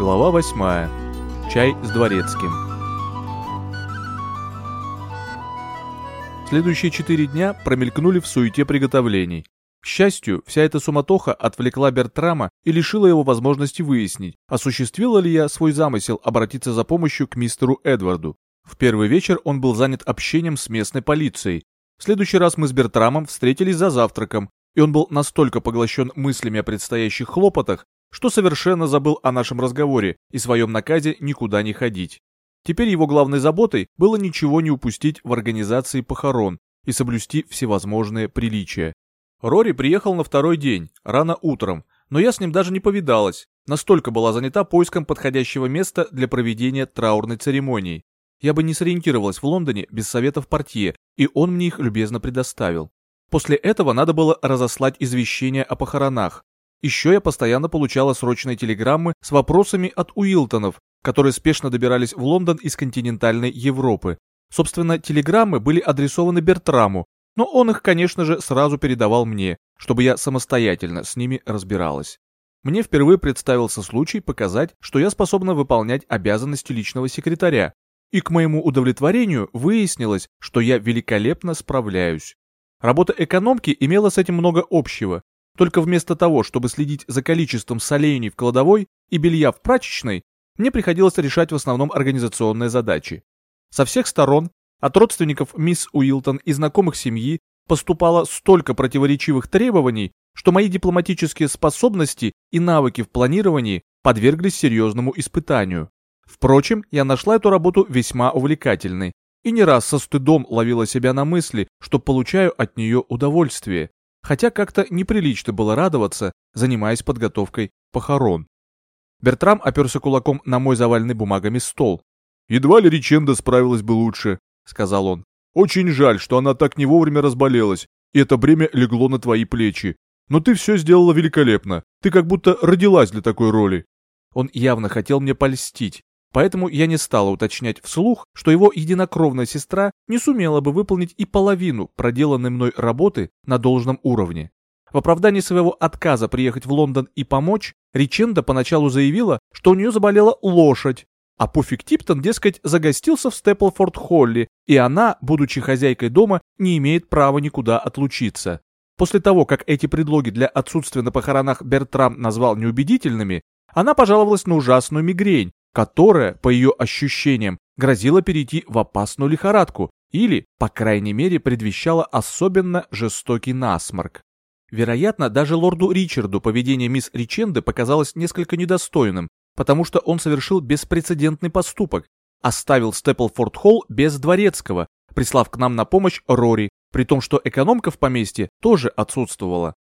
Глава 8. Чай с дворецким. Следующие четыре дня промелькнули в суете приготовлений. К счастью, вся эта суматоха отвлекла Бертрама и лишила его возможности выяснить, осуществила ли я свой замысел обратиться за помощью к мистеру Эдварду. В первый вечер он был занят общением с местной полицией. В следующий раз мы с Бертрамом встретились за завтраком, и он был настолько поглощен мыслями о предстоящих хлопотах, что совершенно забыл о нашем разговоре и своем наказе никуда не ходить. Теперь его главной заботой было ничего не упустить в организации похорон и соблюсти всевозможные приличия. Рори приехал на второй день, рано утром, но я с ним даже не повидалась, настолько была занята поиском подходящего места для проведения траурной церемонии. Я бы не сориентировалась в Лондоне без советов портье, и он мне их любезно предоставил. После этого надо было разослать извещение о похоронах. Еще я постоянно получала срочные телеграммы с вопросами от Уилтонов, которые спешно добирались в Лондон из континентальной Европы. Собственно, телеграммы были адресованы Бертраму, но он их, конечно же, сразу передавал мне, чтобы я самостоятельно с ними разбиралась. Мне впервые представился случай показать, что я способна выполнять обязанности личного секретаря, и к моему удовлетворению выяснилось, что я великолепно справляюсь. Работа экономки имела с этим много общего, только вместо того, чтобы следить за количеством солений в кладовой и белья в прачечной, мне приходилось решать в основном организационные задачи. Со всех сторон, от родственников мисс Уилтон и знакомых семьи, поступало столько противоречивых требований, что мои дипломатические способности и навыки в планировании подверглись серьезному испытанию. Впрочем, я нашла эту работу весьма увлекательной и не раз со стыдом ловила себя на мысли, что получаю от нее удовольствие, хотя как-то неприлично было радоваться, занимаясь подготовкой похорон. Бертрам оперся кулаком на мой заваленный бумагами стол. «Едва ли Риченда справилась бы лучше», — сказал он. «Очень жаль, что она так не вовремя разболелась, и это бремя легло на твои плечи. Но ты все сделала великолепно, ты как будто родилась для такой роли». Он явно хотел мне польстить, Поэтому я не стала уточнять вслух, что его единокровная сестра не сумела бы выполнить и половину проделанной мной работы на должном уровне. В оправдании своего отказа приехать в Лондон и помочь, Риченда поначалу заявила, что у нее заболела лошадь, а Пуфик Типтон, дескать, загостился в Степлфорд-Холли, и она, будучи хозяйкой дома, не имеет права никуда отлучиться. После того, как эти предлоги для отсутствия на похоронах Бертрам назвал неубедительными, она пожаловалась на ужасную мигрень, которая, по ее ощущениям, грозила перейти в опасную лихорадку или, по крайней мере, предвещала особенно жестокий насморк. Вероятно, даже лорду Ричарду поведение мисс Риченды показалось несколько недостойным, потому что он совершил беспрецедентный поступок, оставил Степлфорд-Холл без дворецкого, прислав к нам на помощь Рори, при том, что экономка в поместье тоже отсутствовала.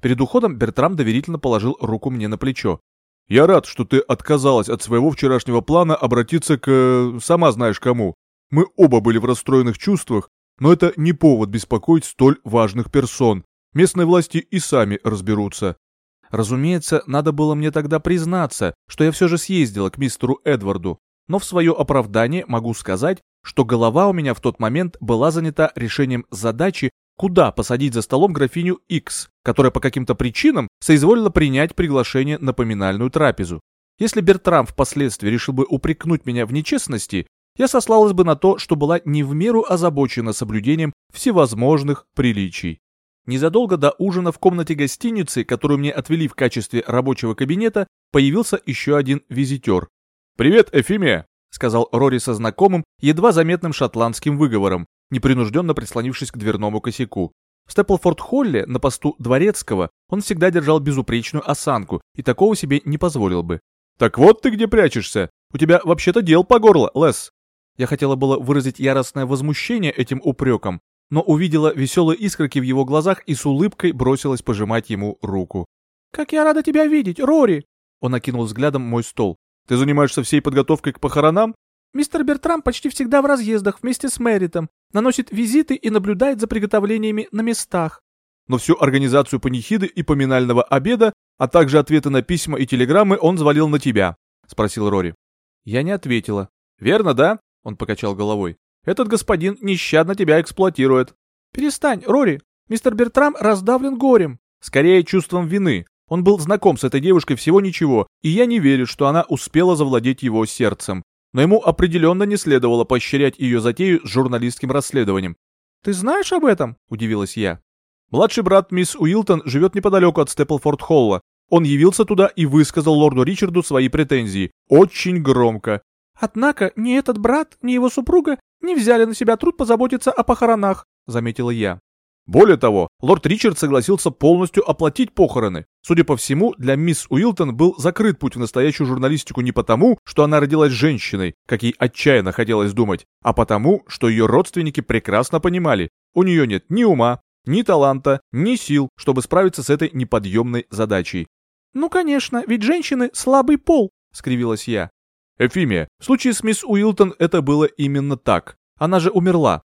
Перед уходом Бертрам доверительно положил руку мне на плечо. Я рад, что ты отказалась от своего вчерашнего плана обратиться к... Э, сама знаешь кому. Мы оба были в расстроенных чувствах, но это не повод беспокоить столь важных персон. Местные власти и сами разберутся. Разумеется, надо было мне тогда признаться, что я все же съездила к мистеру Эдварду, но в свое оправдание могу сказать, что голова у меня в тот момент была занята решением задачи куда посадить за столом графиню X, которая по каким-то причинам соизволила принять приглашение на поминальную трапезу. Если Бертрам впоследствии решил бы упрекнуть меня в нечестности, я сослалась бы на то, что была не в меру озабочена соблюдением всевозможных приличий. Незадолго до ужина в комнате гостиницы, которую мне отвели в качестве рабочего кабинета, появился еще один визитер. «Привет, Эфимия!» — сказал Рори со знакомым, едва заметным шотландским выговором, непринужденно прислонившись к дверному косяку. В Степлфорд-Холле на посту дворецкого он всегда держал безупречную осанку и такого себе не позволил бы. «Так вот ты где прячешься! У тебя вообще-то дел по горло, Лес!» Я хотела было выразить яростное возмущение этим упреком, но увидела веселые искорки в его глазах и с улыбкой бросилась пожимать ему руку. «Как я рада тебя видеть, Рори!» Он окинул взглядом мой стол. «Ты занимаешься всей подготовкой к похоронам?» Мистер Бертрам почти всегда в разъездах вместе с Мэритом, наносит визиты и наблюдает за приготовлениями на местах. Но всю организацию панихиды и поминального обеда, а также ответы на письма и телеграммы он завалил на тебя, спросил Рори. Я не ответила. Верно, да? Он покачал головой. Этот господин нещадно тебя эксплуатирует. Перестань, Рори. Мистер Бертрам раздавлен горем. Скорее чувством вины. Он был знаком с этой девушкой всего ничего, и я не верю, что она успела завладеть его сердцем. Но ему определенно не следовало поощрять ее затею с журналистским расследованием. «Ты знаешь об этом?» – удивилась я. Младший брат мисс Уилтон живет неподалеку от Степлфорд-Холла. Он явился туда и высказал лорду Ричарду свои претензии. Очень громко. «Однако ни этот брат, ни его супруга не взяли на себя труд позаботиться о похоронах», — заметила я. Более того, лорд Ричард согласился полностью оплатить похороны. Судя по всему, для мисс Уилтон был закрыт путь в настоящую журналистику не потому, что она родилась женщиной, как ей отчаянно хотелось думать, а потому, что ее родственники прекрасно понимали, у нее нет ни ума, ни таланта, ни сил, чтобы справиться с этой неподъемной задачей. «Ну, конечно, ведь женщины — слабый пол», — скривилась я. Эфимия, в случае с мисс Уилтон это было именно так. Она же умерла.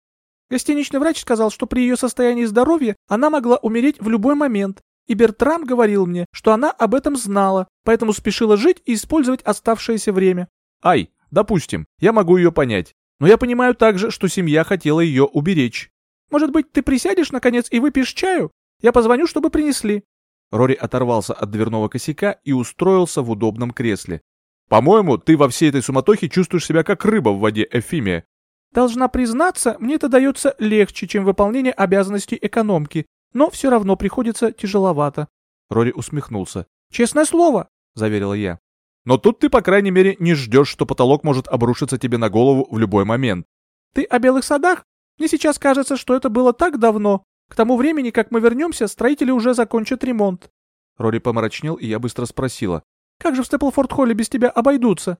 Гостиничный врач сказал, что при ее состоянии здоровья она могла умереть в любой момент. И Бертрам говорил мне, что она об этом знала, поэтому спешила жить и использовать оставшееся время. Ай, допустим, я могу ее понять. Но я понимаю также, что семья хотела ее уберечь. Может быть, ты присядешь, наконец, и выпьешь чаю? Я позвоню, чтобы принесли». Рори оторвался от дверного косяка и устроился в удобном кресле. «По-моему, ты во всей этой суматохе чувствуешь себя как рыба в воде, Эфимия». «Должна признаться, мне это дается легче, чем выполнение обязанностей экономки, но все равно приходится тяжеловато». Рори усмехнулся. «Честное слово», — заверила я. «Но тут ты, по крайней мере, не ждешь, что потолок может обрушиться тебе на голову в любой момент». «Ты о белых садах? Мне сейчас кажется, что это было так давно. К тому времени, как мы вернемся, строители уже закончат ремонт». Рори помрачнел, и я быстро спросила. «Как же в Степлфорд-Холле без тебя обойдутся?»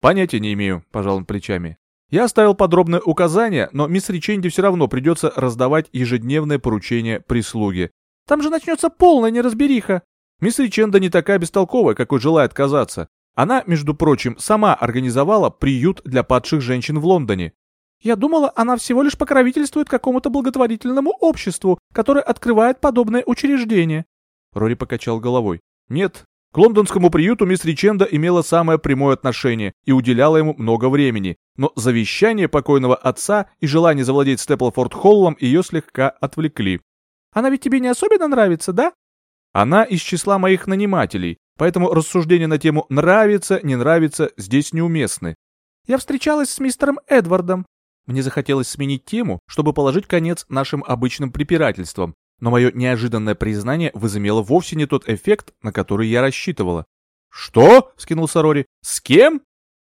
«Понятия не имею», — пожал он плечами. «Я оставил подробное указание, но мисс Риченди все равно придется раздавать ежедневное поручение прислуги». «Там же начнется полная неразбериха». «Мисс Риченда не такая бестолковая, какой желает казаться. Она, между прочим, сама организовала приют для падших женщин в Лондоне. Я думала, она всего лишь покровительствует какому-то благотворительному обществу, которое открывает подобное учреждение. Рори покачал головой. Нет, к лондонскому приюту мисс Риченда имела самое прямое отношение и уделяла ему много времени, но завещание покойного отца и желание завладеть Степлфорд-Холлом ее слегка отвлекли. «Она ведь тебе не особенно нравится, да?» «Она из числа моих нанимателей, поэтому рассуждения на тему «нравится, не нравится» здесь неуместны». «Я встречалась с мистером Эдвардом. Мне захотелось сменить тему, чтобы положить конец нашим обычным препирательствам, но мое неожиданное признание возымело вовсе не тот эффект, на который я рассчитывала. «Что?» — скинулся Рори. «С кем?»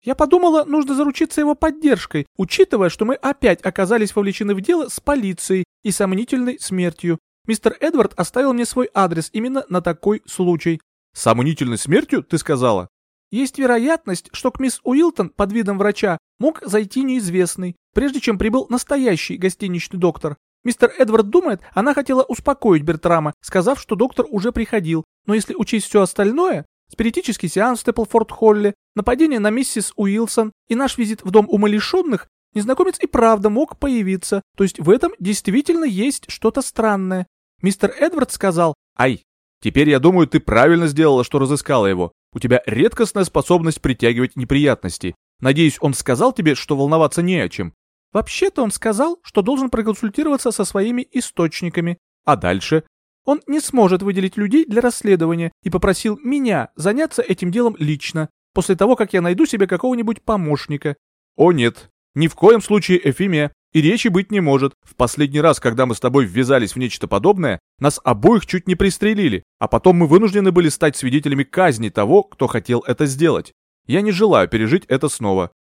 «Я подумала, нужно заручиться его поддержкой, учитывая, что мы опять оказались вовлечены в дело с полицией и сомнительной смертью. Мистер Эдвард оставил мне свой адрес именно на такой случай». «Сомнительной смертью, ты сказала?» Есть вероятность, что к мисс Уилтон под видом врача мог зайти неизвестный, прежде чем прибыл настоящий гостиничный доктор. Мистер Эдвард думает, она хотела успокоить Бертрама, сказав, что доктор уже приходил, но если учесть все остальное, спиритический сеанс в Степлфорд-Холле, нападение на миссис Уилсон и наш визит в дом умалишенных, незнакомец и правда мог появиться, то есть в этом действительно есть что-то странное. Мистер Эдвард сказал, «Ай, теперь я думаю, ты правильно сделала, что разыскала его. У тебя редкостная способность притягивать неприятности. Надеюсь, он сказал тебе, что волноваться не о чем. Вообще-то он сказал, что должен проконсультироваться со своими источниками. А дальше? Он не сможет выделить людей для расследования и попросил меня заняться этим делом лично, после того, как я найду себе какого-нибудь помощника. О нет, ни в коем случае Эфимия. И речи быть не может. В последний раз, когда мы с тобой ввязались в нечто подобное, нас обоих чуть не пристрелили, а потом мы вынуждены были стать свидетелями казни того, кто хотел это сделать. Я не желаю пережить это снова.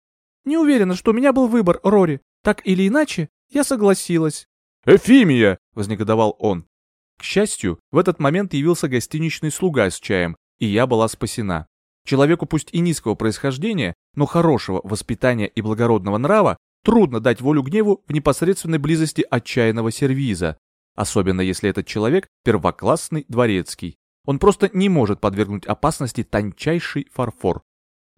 Не уверена, что у меня был выбор, Рори. Так или иначе, я согласилась. «Эфимия!» — вознегодовал он. К счастью, в этот момент явился гостиничный слуга с чаем, и я была спасена. Человеку пусть и низкого происхождения, но хорошего воспитания и благородного нрава Трудно дать волю гневу в непосредственной близости отчаянного сервиза, особенно если этот человек первоклассный дворецкий. Он просто не может подвергнуть опасности тончайший фарфор.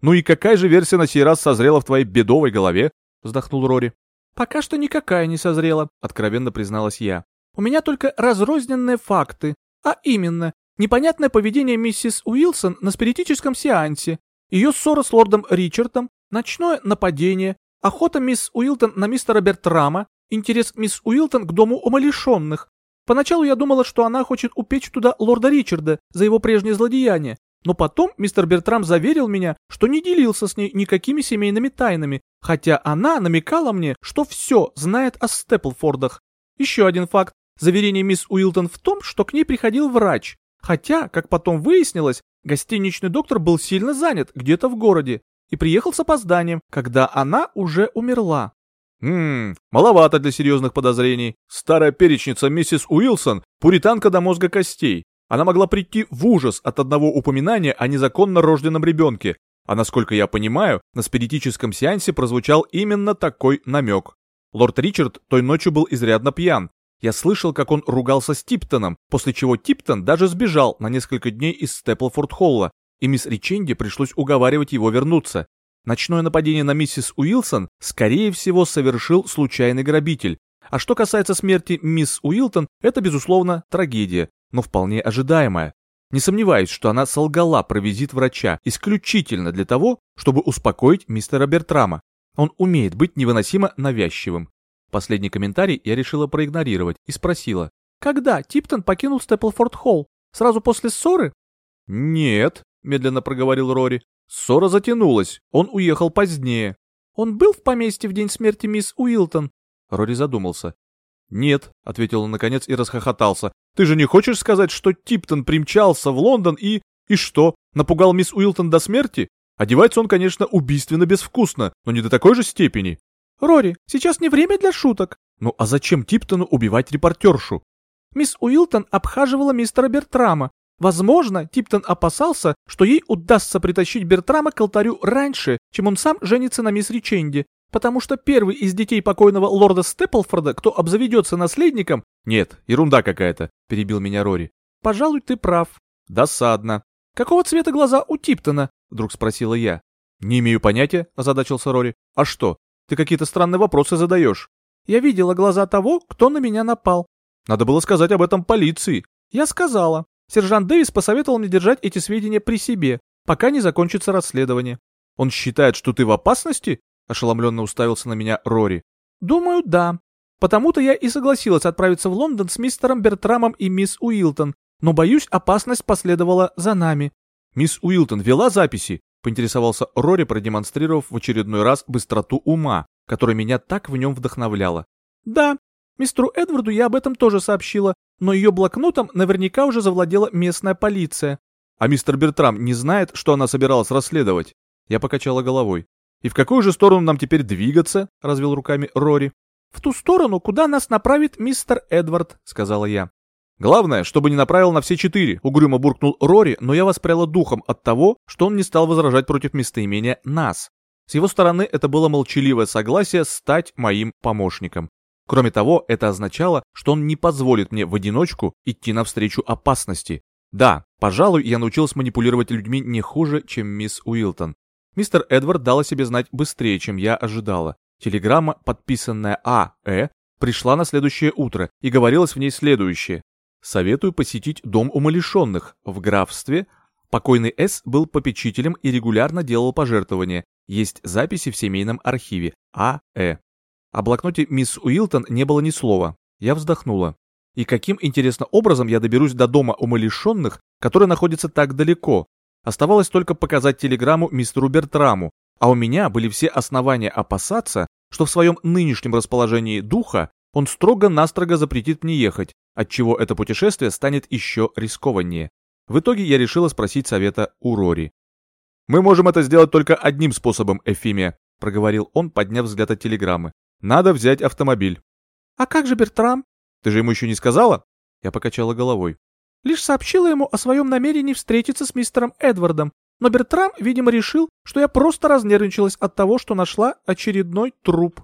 «Ну и какая же версия на сей раз созрела в твоей бедовой голове?» — вздохнул Рори. «Пока что никакая не созрела», — откровенно призналась я. «У меня только разрозненные факты, а именно, непонятное поведение миссис Уилсон на спиритическом сеансе, ее ссора с лордом Ричардом, ночное нападение, Охота мисс Уилтон на мистера Бертрама, интерес мисс Уилтон к дому умалишенных. Поначалу я думала, что она хочет упечь туда лорда Ричарда за его прежнее злодеяние, но потом мистер Бертрам заверил меня, что не делился с ней никакими семейными тайнами, хотя она намекала мне, что все знает о Степлфордах. Еще один факт. Заверение мисс Уилтон в том, что к ней приходил врач. Хотя, как потом выяснилось, гостиничный доктор был сильно занят где-то в городе и приехал с опозданием, когда она уже умерла. Ммм, маловато для серьезных подозрений. Старая перечница миссис Уилсон – пуританка до мозга костей. Она могла прийти в ужас от одного упоминания о незаконно рожденном ребенке, а насколько я понимаю, на спиритическом сеансе прозвучал именно такой намек. Лорд Ричард той ночью был изрядно пьян. Я слышал, как он ругался с Типтоном, после чего Типтон даже сбежал на несколько дней из Степлфорд-Холла, и мисс Риченди пришлось уговаривать его вернуться. Ночное нападение на миссис Уилсон, скорее всего, совершил случайный грабитель. А что касается смерти мисс Уилтон, это, безусловно, трагедия, но вполне ожидаемая. Не сомневаюсь, что она солгала про визит врача исключительно для того, чтобы успокоить мистера Бертрама. Он умеет быть невыносимо навязчивым. Последний комментарий я решила проигнорировать и спросила. «Когда Типтон покинул Степлфорд-Холл? Сразу после ссоры?» «Нет», — медленно проговорил Рори. Ссора затянулась, он уехал позднее. Он был в поместье в день смерти мисс Уилтон? Рори задумался. «Нет», — ответил он наконец и расхохотался. «Ты же не хочешь сказать, что Типтон примчался в Лондон и... И что, напугал мисс Уилтон до смерти? Одевается он, конечно, убийственно безвкусно, но не до такой же степени». «Рори, сейчас не время для шуток». «Ну а зачем Типтону убивать репортершу?» Мисс Уилтон обхаживала мистера Бертрама. Возможно, Типтон опасался, что ей удастся притащить Бертрама к алтарю раньше, чем он сам женится на мисс Риченди, потому что первый из детей покойного лорда Степлфорда, кто обзаведется наследником... Нет, ерунда какая-то, перебил меня Рори. Пожалуй, ты прав. Досадно. Какого цвета глаза у Типтона? Вдруг спросила я. Не имею понятия, озадачился Рори. А что? Ты какие-то странные вопросы задаешь. Я видела глаза того, кто на меня напал. Надо было сказать об этом полиции. Я сказала. Сержант Дэвис посоветовал мне держать эти сведения при себе, пока не закончится расследование. Он считает, что ты в опасности? Ошеломленно уставился на меня Рори. Думаю, да. Потому-то я и согласилась отправиться в Лондон с мистером Бертрамом и мисс Уилтон, но, боюсь, опасность последовала за нами. Мисс Уилтон вела записи? Поинтересовался Рори, продемонстрировав в очередной раз быстроту ума, которая меня так в нем вдохновляла. Да, мистеру Эдварду я об этом тоже сообщила, но ее блокнотом наверняка уже завладела местная полиция. А мистер Бертрам не знает, что она собиралась расследовать? Я покачала головой. И в какую же сторону нам теперь двигаться? Развел руками Рори. В ту сторону, куда нас направит мистер Эдвард, сказала я. Главное, чтобы не направил на все четыре, угрюмо буркнул Рори, но я воспряла духом от того, что он не стал возражать против местоимения «нас». С его стороны это было молчаливое согласие стать моим помощником. Кроме того, это означало, что он не позволит мне в одиночку идти навстречу опасности. Да, пожалуй, я научился манипулировать людьми не хуже, чем мисс Уилтон. Мистер Эдвард дал о себе знать быстрее, чем я ожидала. Телеграмма, подписанная А.Э., пришла на следующее утро, и говорилось в ней следующее. Советую посетить дом умалишенных в графстве. Покойный С. был попечителем и регулярно делал пожертвования. Есть записи в семейном архиве А.Э. О блокноте мисс Уилтон не было ни слова. Я вздохнула. И каким, интересно, образом я доберусь до дома умалишенных, который находится так далеко? Оставалось только показать телеграмму мистеру Бертраму, а у меня были все основания опасаться, что в своем нынешнем расположении духа он строго-настрого запретит мне ехать, отчего это путешествие станет еще рискованнее. В итоге я решила спросить совета у Рори. «Мы можем это сделать только одним способом, Эфимия», — проговорил он, подняв взгляд от телеграммы. Надо взять автомобиль. А как же Бертрам? Ты же ему еще не сказала? Я покачала головой. Лишь сообщила ему о своем намерении встретиться с мистером Эдвардом, но Бертрам, видимо, решил, что я просто разнервничалась от того, что нашла очередной труп.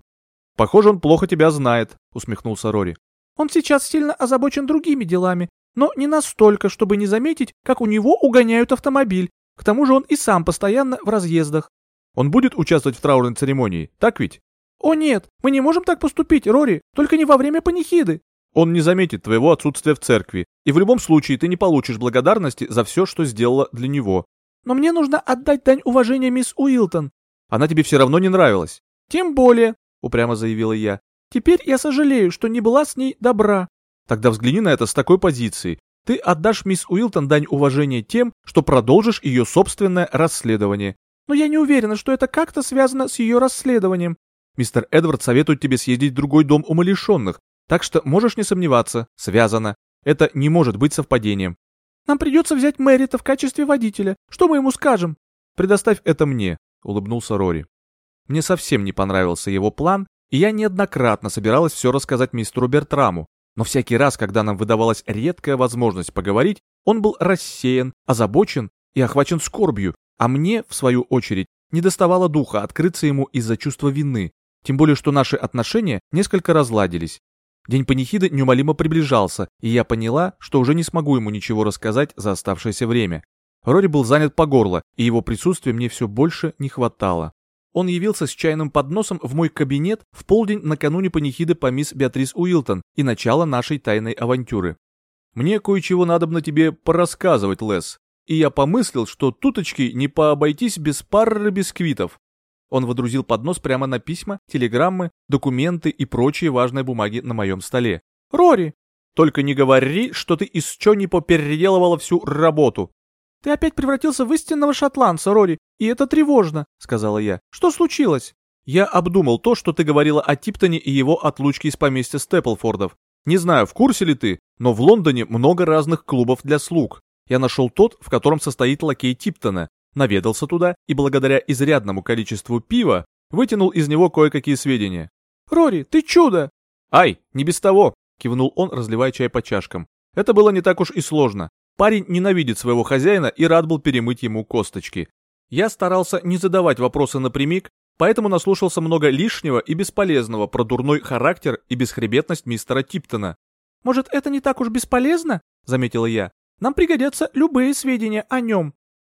Похоже, он плохо тебя знает, усмехнулся Рори. Он сейчас сильно озабочен другими делами, но не настолько, чтобы не заметить, как у него угоняют автомобиль. К тому же он и сам постоянно в разъездах. Он будет участвовать в траурной церемонии, так ведь? «О нет, мы не можем так поступить, Рори, только не во время панихиды». Он не заметит твоего отсутствия в церкви, и в любом случае ты не получишь благодарности за все, что сделала для него. Но мне нужно отдать дань уважения мисс Уилтон. Она тебе все равно не нравилась. Тем более, упрямо заявила я. Теперь я сожалею, что не была с ней добра. Тогда взгляни на это с такой позиции. Ты отдашь мисс Уилтон дань уважения тем, что продолжишь ее собственное расследование. Но я не уверена, что это как-то связано с ее расследованием. Мистер Эдвард советует тебе съездить в другой дом умалишенных, так что можешь не сомневаться, связано. Это не может быть совпадением. Нам придется взять Мэрита в качестве водителя. Что мы ему скажем? Предоставь это мне, улыбнулся Рори. Мне совсем не понравился его план, и я неоднократно собиралась все рассказать мистеру Бертраму, но всякий раз, когда нам выдавалась редкая возможность поговорить, он был рассеян, озабочен и охвачен скорбью, а мне, в свою очередь, не доставало духа открыться ему из-за чувства вины, тем более что наши отношения несколько разладились. День панихиды неумолимо приближался, и я поняла, что уже не смогу ему ничего рассказать за оставшееся время. Рори был занят по горло, и его присутствия мне все больше не хватало. Он явился с чайным подносом в мой кабинет в полдень накануне панихиды по мисс Беатрис Уилтон и начала нашей тайной авантюры. «Мне кое-чего на тебе порассказывать, Лес, и я помыслил, что туточки не пообойтись без пары бисквитов». Он водрузил поднос прямо на письма, телеграммы, документы и прочие важные бумаги на моем столе. «Рори!» «Только не говори, что ты из чё не попеределывала всю работу. «Ты опять превратился в истинного шотландца, Рори, и это тревожно», — сказала я. «Что случилось?» «Я обдумал то, что ты говорила о Типтоне и его отлучке из поместья Степлфордов. Не знаю, в курсе ли ты, но в Лондоне много разных клубов для слуг. Я нашел тот, в котором состоит лакей Типтона, наведался туда и благодаря изрядному количеству пива вытянул из него кое-какие сведения. «Рори, ты чудо!» «Ай, не без того!» — кивнул он, разливая чай по чашкам. «Это было не так уж и сложно. Парень ненавидит своего хозяина и рад был перемыть ему косточки. Я старался не задавать вопросы напрямик, поэтому наслушался много лишнего и бесполезного про дурной характер и бесхребетность мистера Типтона. «Может, это не так уж бесполезно?» — заметила я. «Нам пригодятся любые сведения о нем».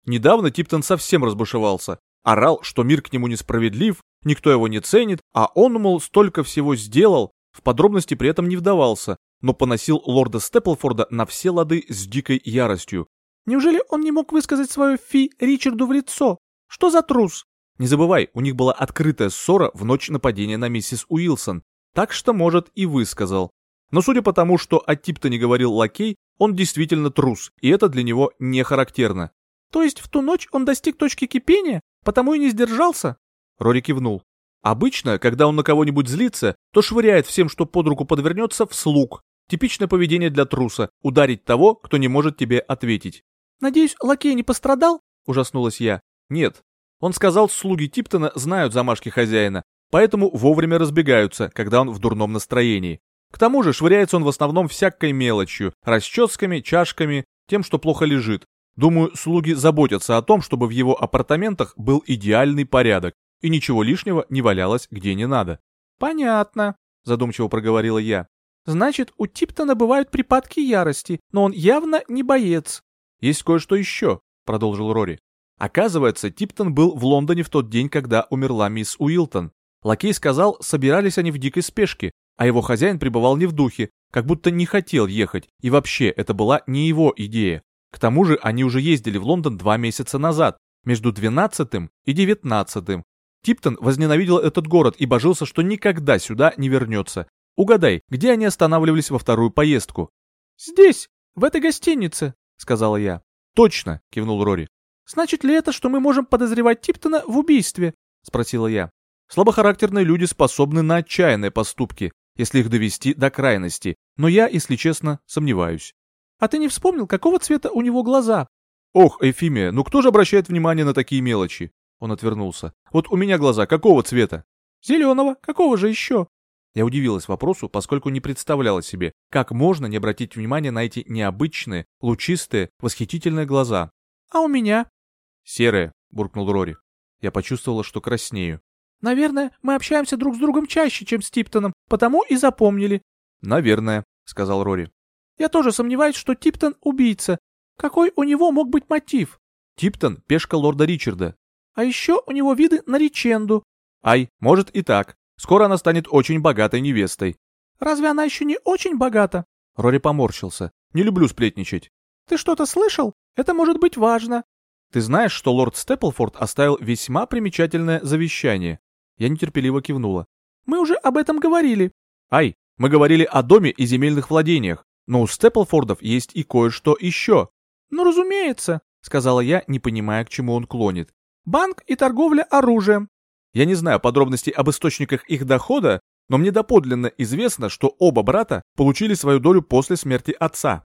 Недавно Типтон совсем разбушевался. Орал, что мир к нему несправедлив, никто его не ценит, а он, мол, столько всего сделал, в подробности при этом не вдавался, но поносил лорда Степлфорда на все лады с дикой яростью. «Неужели он не мог высказать свою фи Ричарду в лицо? Что за трус?» Не забывай, у них была открытая ссора в ночь нападения на миссис Уилсон, так что, может, и высказал. Но судя по тому, что о Типто не говорил лакей, он действительно трус, и это для него не характерно. То есть в ту ночь он достиг точки кипения, потому и не сдержался? Рори кивнул. Обычно, когда он на кого-нибудь злится, то швыряет всем, что под руку подвернется, в слуг, Типичное поведение для труса – ударить того, кто не может тебе ответить. «Надеюсь, лакей не пострадал?» – ужаснулась я. «Нет». Он сказал, слуги Типтона знают замашки хозяина, поэтому вовремя разбегаются, когда он в дурном настроении. К тому же швыряется он в основном всякой мелочью, расческами, чашками, тем, что плохо лежит. Думаю, слуги заботятся о том, чтобы в его апартаментах был идеальный порядок, и ничего лишнего не валялось где не надо. «Понятно», — задумчиво проговорила я. Значит, у Типтона бывают припадки ярости, но он явно не боец. Есть кое-что еще, продолжил Рори. Оказывается, Типтон был в Лондоне в тот день, когда умерла мисс Уилтон. Лакей сказал, собирались они в дикой спешке, а его хозяин пребывал не в духе, как будто не хотел ехать, и вообще это была не его идея. К тому же они уже ездили в Лондон два месяца назад, между 12 и 19. Типтон возненавидел этот город и божился, что никогда сюда не вернется, Угадай, где они останавливались во вторую поездку?» «Здесь, в этой гостинице», — сказала я. «Точно», — кивнул Рори. «Значит ли это, что мы можем подозревать Типтона в убийстве?» — спросила я. «Слабохарактерные люди способны на отчаянные поступки, если их довести до крайности, но я, если честно, сомневаюсь». «А ты не вспомнил, какого цвета у него глаза?» «Ох, Эфимия, ну кто же обращает внимание на такие мелочи?» Он отвернулся. «Вот у меня глаза какого цвета?» «Зеленого. Какого же еще?» Я удивилась вопросу, поскольку не представляла себе, как можно не обратить внимания на эти необычные, лучистые, восхитительные глаза. «А у меня?» «Серые», — буркнул Рори. Я почувствовала, что краснею. «Наверное, мы общаемся друг с другом чаще, чем с Типтоном, потому и запомнили». «Наверное», — сказал Рори. «Я тоже сомневаюсь, что Типтон — убийца. Какой у него мог быть мотив?» «Типтон — пешка лорда Ричарда». «А еще у него виды на реченду». «Ай, может и так. Скоро она станет очень богатой невестой. Разве она еще не очень богата? Рори поморщился. Не люблю сплетничать. Ты что-то слышал? Это может быть важно. Ты знаешь, что лорд Степлфорд оставил весьма примечательное завещание? Я нетерпеливо кивнула. Мы уже об этом говорили. Ай, Мы говорили о доме и земельных владениях, но у Степлфордов есть и кое-что еще. Ну, разумеется, сказала я, не понимая, к чему он клонит. Банк и торговля оружием. Я не знаю подробностей об источниках их дохода, но мне доподлинно известно, что оба брата получили свою долю после смерти отца.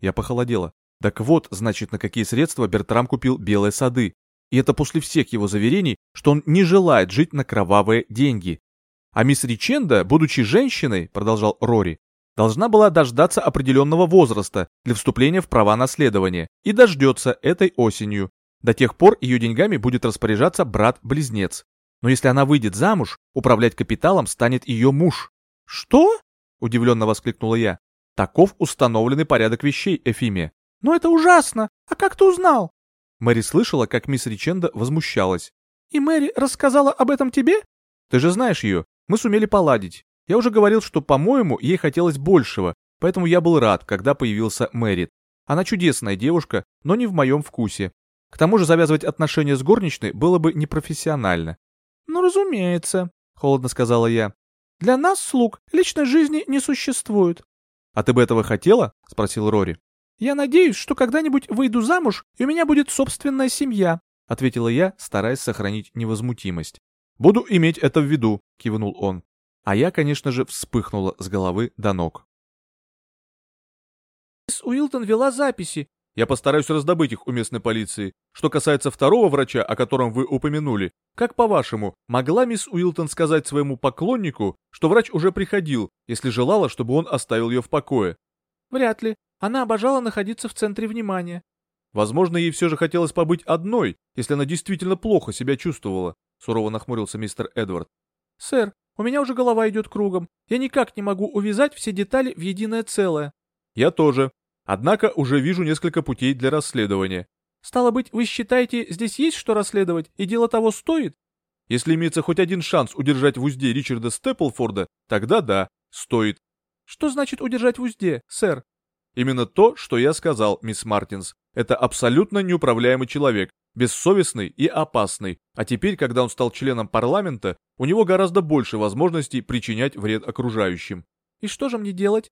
Я похолодела. Так вот, значит, на какие средства Бертрам купил белые сады. И это после всех его заверений, что он не желает жить на кровавые деньги. А мисс Риченда, будучи женщиной, продолжал Рори, должна была дождаться определенного возраста для вступления в права наследования и дождется этой осенью. До тех пор ее деньгами будет распоряжаться брат-близнец. Но если она выйдет замуж, управлять капиталом станет ее муж. «Что?» – удивленно воскликнула я. Таков установленный порядок вещей, Эфимия. «Но это ужасно! А как ты узнал?» Мэри слышала, как мисс Риченда возмущалась. «И Мэри рассказала об этом тебе?» «Ты же знаешь ее. Мы сумели поладить. Я уже говорил, что, по-моему, ей хотелось большего, поэтому я был рад, когда появился Мэрит. Она чудесная девушка, но не в моем вкусе. К тому же завязывать отношения с горничной было бы непрофессионально. «Ну, разумеется», — холодно сказала я. «Для нас, слуг, личной жизни не существует». «А ты бы этого хотела?» — спросил Рори. «Я надеюсь, что когда-нибудь выйду замуж, и у меня будет собственная семья», — ответила я, стараясь сохранить невозмутимость. «Буду иметь это в виду», — кивнул он. А я, конечно же, вспыхнула с головы до ног. «Мисс Уилтон вела записи». «Я постараюсь раздобыть их у местной полиции. Что касается второго врача, о котором вы упомянули, как по-вашему, могла мисс Уилтон сказать своему поклоннику, что врач уже приходил, если желала, чтобы он оставил ее в покое?» «Вряд ли. Она обожала находиться в центре внимания. Возможно, ей все же хотелось побыть одной, если она действительно плохо себя чувствовала, сурово нахмурился мистер Эдвард. Сэр, у меня уже голова идет кругом. Я никак не могу увязать все детали в единое целое. Я тоже. Однако уже вижу несколько путей для расследования. Стало быть, вы считаете, здесь есть что расследовать, и дело того стоит? Если имеется хоть один шанс удержать в узде Ричарда Степлфорда, тогда да, стоит. Что значит удержать в узде, сэр? Именно то, что я сказал, мисс Мартинс. Это абсолютно неуправляемый человек, бессовестный и опасный, а теперь, когда он стал членом парламента, у него гораздо больше возможностей причинять вред окружающим. И что же мне делать?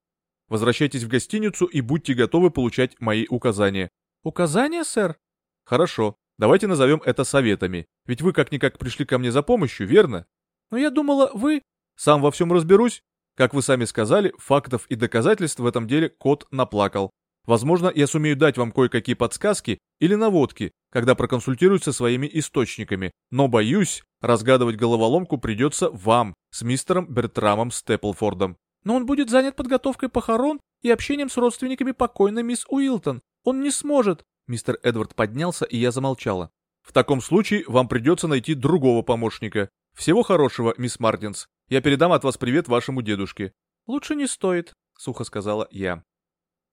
Возвращайтесь в гостиницу и будьте готовы получать мои указания. Указания, сэр? Хорошо, давайте назовем это советами, ведь вы как-никак пришли ко мне за помощью, верно? Но я думала, вы... Сам во всем разберусь, как вы сами сказали, фактов и доказательств в этом деле кот наплакал. Возможно, я сумею дать вам кое-какие подсказки или наводки, когда проконсультируюсь со своими источниками, но боюсь, разгадывать головоломку придется вам с мистером Бертрамом Степлфордом. Но он будет занят подготовкой похорон и общением с родственниками покойной мисс Уилтон. Он не сможет. Мистер Эдвард поднялся, и я замолчала. В таком случае вам придется найти другого помощника. Всего хорошего, мисс Мартинс. Я передам от вас привет вашему дедушке». «Лучше не стоит», — сухо сказала я.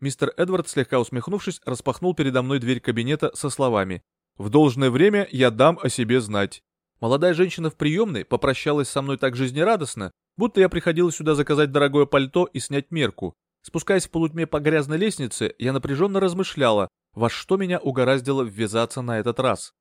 Мистер Эдвард, слегка усмехнувшись, распахнул передо мной дверь кабинета со словами «В должное время я дам о себе знать». Молодая женщина в приемной попрощалась со мной так жизнерадостно, будто я приходила сюда заказать дорогое пальто и снять мерку. Спускаясь в полутьме по грязной лестнице, я напряженно размышляла, во что меня угораздило ввязаться на этот раз.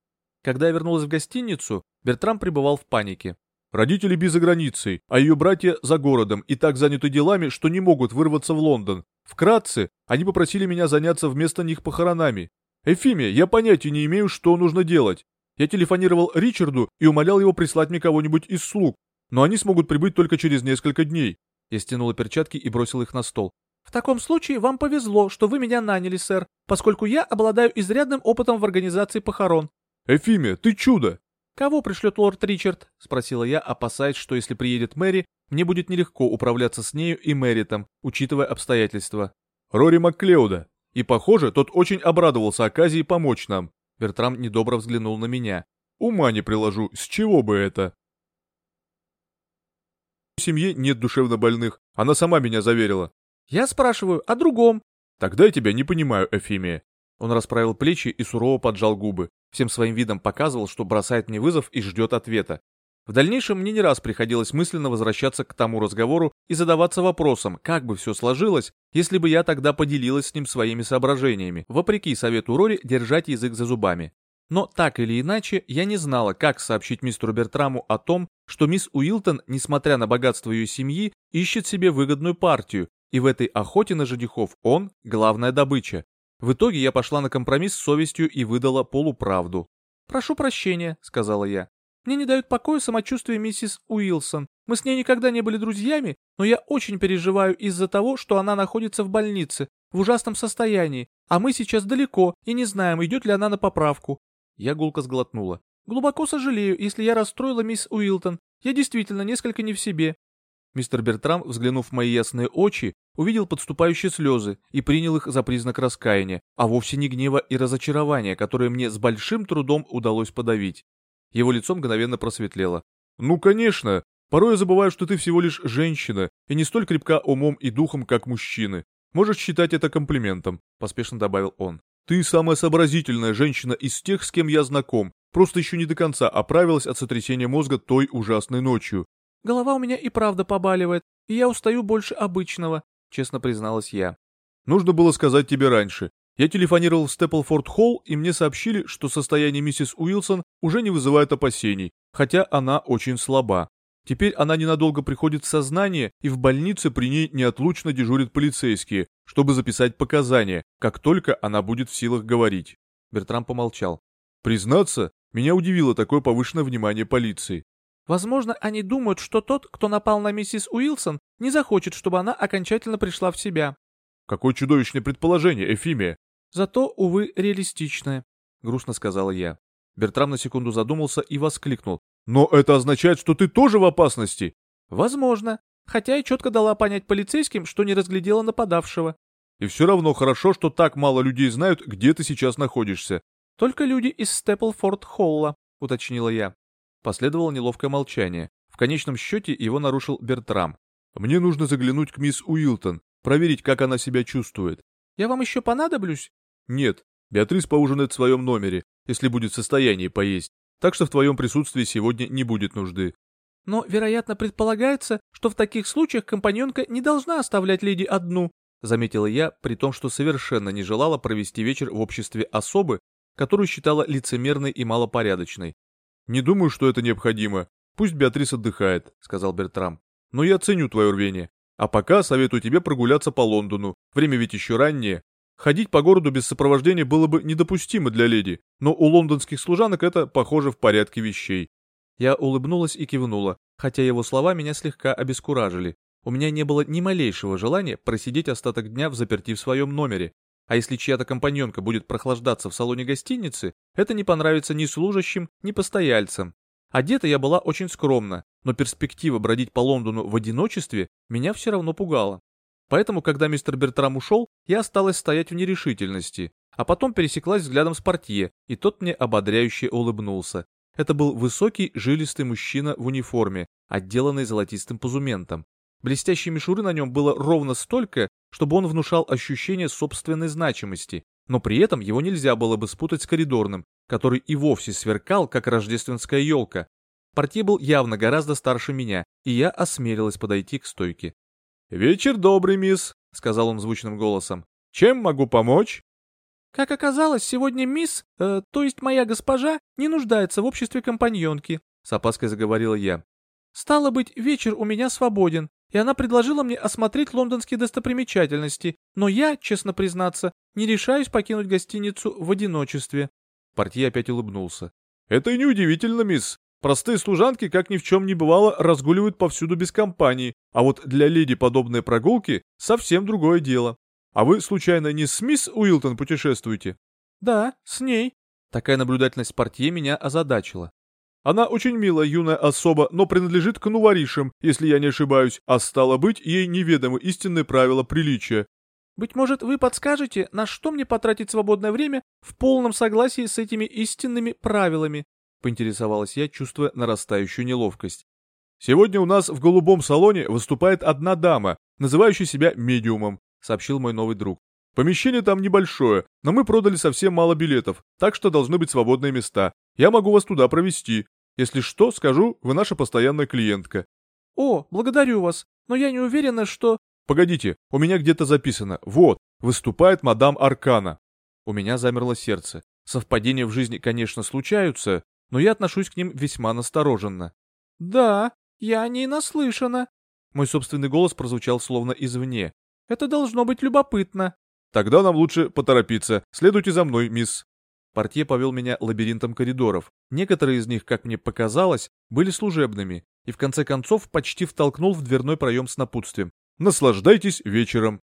Когда я вернулась в гостиницу, Бертрам пребывал в панике. Родители Би за границей, а ее братья за городом и так заняты делами, что не могут вырваться в Лондон. Вкратце, они попросили меня заняться вместо них похоронами. Эфимия, я понятия не имею, что нужно делать. Я телефонировал Ричарду и умолял его прислать мне кого-нибудь из слуг, но они смогут прибыть только через несколько дней. Я стянула перчатки и бросил их на стол. «В таком случае вам повезло, что вы меня наняли, сэр, поскольку я обладаю изрядным опытом в организации похорон». «Эфимия, ты чудо! «Кого пришлет лорд Ричард?» — спросила я, опасаясь, что если приедет Мэри, мне будет нелегко управляться с нею и Мэритом, учитывая обстоятельства. «Рори Макклеуда. И, похоже, тот очень обрадовался оказии помочь нам». Бертрам недобро взглянул на меня. «Ума не приложу, с чего бы это?» В семье нет душевно больных, она сама меня заверила. «Я спрашиваю о другом». «Тогда я тебя не понимаю, Эфимия». Он расправил плечи и сурово поджал губы всем своим видом показывал, что бросает мне вызов и ждет ответа. В дальнейшем мне не раз приходилось мысленно возвращаться к тому разговору и задаваться вопросом, как бы все сложилось, если бы я тогда поделилась с ним своими соображениями, вопреки совету Рори держать язык за зубами. Но так или иначе, я не знала, как сообщить мистеру Бертраму о том, что мисс Уилтон, несмотря на богатство ее семьи ищет себе выгодную партию, и в этой охоте на женихов он – главная добыча. В итоге я пошла на компромисс с совестью и выдала полуправду. «Прошу прощения», — сказала я. «Мне не дают покоя самочувствие миссис Уилсон. Мы с ней никогда не были друзьями, но я очень переживаю из-за того, что она находится в больнице, в ужасном состоянии, а мы сейчас далеко и не знаем, идет ли она на поправку». Я гулко сглотнула. «Глубоко сожалею, если я расстроила мисс Уилтон. Я действительно несколько не в себе». Мистер Бертрам, взглянув в мои ясные очи, увидел подступающие слезы и принял их за признак раскаяния, а вовсе не гнева и разочарования, которые мне с большим трудом удалось подавить. Его лицо мгновенно просветлело. «Ну, конечно. Порой я забываю, что ты всего лишь женщина, и не столь крепка умом и духом, как мужчины. Можешь считать это комплиментом», — поспешно добавил он. «Ты самая сообразительная женщина из тех, с кем я знаком, просто еще не до конца оправилась от сотрясения мозга той ужасной ночью». «Голова у меня и правда побаливает, и я устаю больше обычного», честно призналась я. Нужно было сказать тебе раньше. Я телефонировал в Степлфорд-Холл, и мне сообщили, что состояние миссис Уилсон уже не вызывает опасений, хотя она очень слаба. Теперь она ненадолго приходит в сознание, и в больнице при ней неотлучно дежурят полицейские, чтобы записать показания, как только она будет в силах говорить. Бертрам помолчал. Признаться, меня удивило такое повышенное внимание полиции. Возможно, они думают, что тот, кто напал на миссис Уилсон, не захочет, чтобы она окончательно пришла в себя. Какое чудовищное предположение, Эфимия. Зато, увы, реалистичное, грустно сказала я. Бертрам на секунду задумался и воскликнул. Но это означает, что ты тоже в опасности. Возможно. Хотя и четко дала понять полицейским, что не разглядела нападавшего. И все равно хорошо, что так мало людей знают, где ты сейчас находишься. Только люди из Степлфорд-Холла, уточнила я. Последовало неловкое молчание. В конечном счете его нарушил Бертрам. «Мне нужно заглянуть к мисс Уилтон, проверить, как она себя чувствует». «Я вам еще понадоблюсь?» «Нет. Беатрис поужинает в своем номере, если будет в состоянии поесть. Так что в твоем присутствии сегодня не будет нужды». «Но, вероятно, предполагается, что в таких случаях компаньонка не должна оставлять леди одну», заметила я, при том, что совершенно не желала провести вечер в обществе особы, которую считала лицемерной и малопорядочной. «Не думаю, что это необходимо. Пусть Беатрис отдыхает», — сказал Бертрам. «Но я ценю твое рвение. А пока советую тебе прогуляться по Лондону. Время ведь еще раннее. Ходить по городу без сопровождения было бы недопустимо для леди, но у лондонских служанок это, похоже, в порядке вещей». Я улыбнулась и кивнула, хотя его слова меня слегка обескуражили. У меня не было ни малейшего желания просидеть остаток дня в заперти в своем номере, а если чья-то компаньонка будет прохлаждаться в салоне гостиницы, это не понравится ни служащим, ни постояльцам. Одета я была очень скромно, но перспектива бродить по Лондону в одиночестве меня все равно пугала. Поэтому, когда мистер Бертрам ушел, я осталась стоять в нерешительности, а потом пересеклась взглядом с портье, и тот мне ободряюще улыбнулся. Это был высокий, жилистый мужчина в униформе, отделанный золотистым позументом. Блестящей мишуры на нем было ровно столько, чтобы он внушал ощущение собственной значимости, но при этом его нельзя было бы спутать с коридорным, который и вовсе сверкал, как рождественская елка. Портье был явно гораздо старше меня, и я осмелилась подойти к стойке. «Вечер добрый, мисс», — сказал он звучным голосом. «Чем могу помочь?» «Как оказалось, сегодня мисс, э, то есть моя госпожа, не нуждается в обществе компаньонки», — с опаской заговорила я. «Стало быть, вечер у меня свободен, и она предложила мне осмотреть лондонские достопримечательности, но я, честно признаться, не решаюсь покинуть гостиницу в одиночестве». Портье опять улыбнулся. «Это и неудивительно, мисс. Простые служанки, как ни в чем не бывало, разгуливают повсюду без компании, а вот для леди подобные прогулки — совсем другое дело. А вы, случайно, не с мисс Уилтон путешествуете?» «Да, с ней». Такая наблюдательность портье меня озадачила. Она очень милая юная особа, но принадлежит к нуворишам, если я не ошибаюсь, а стало быть, ей неведомы истинные правила приличия. Быть может, вы подскажете, на что мне потратить свободное время в полном согласии с этими истинными правилами? Поинтересовалась я, чувствуя нарастающую неловкость. Сегодня у нас в голубом салоне выступает одна дама, называющая себя медиумом, сообщил мой новый друг. Помещение там небольшое, но мы продали совсем мало билетов, так что должны быть свободные места. Я могу вас туда провести. Если что, скажу, вы наша постоянная клиентка». «О, благодарю вас, но я не уверена, что...» «Погодите, у меня где-то записано. Вот, выступает мадам Аркана». У меня замерло сердце. Совпадения в жизни, конечно, случаются, но я отношусь к ним весьма настороженно. «Да, я о ней наслышана». Мой собственный голос прозвучал словно извне. «Это должно быть любопытно». «Тогда нам лучше поторопиться. Следуйте за мной, мисс». Портье повел меня лабиринтом коридоров. Некоторые из них, как мне показалось, были служебными, и в конце концов почти втолкнул в дверной проем с напутствием. «Наслаждайтесь вечером».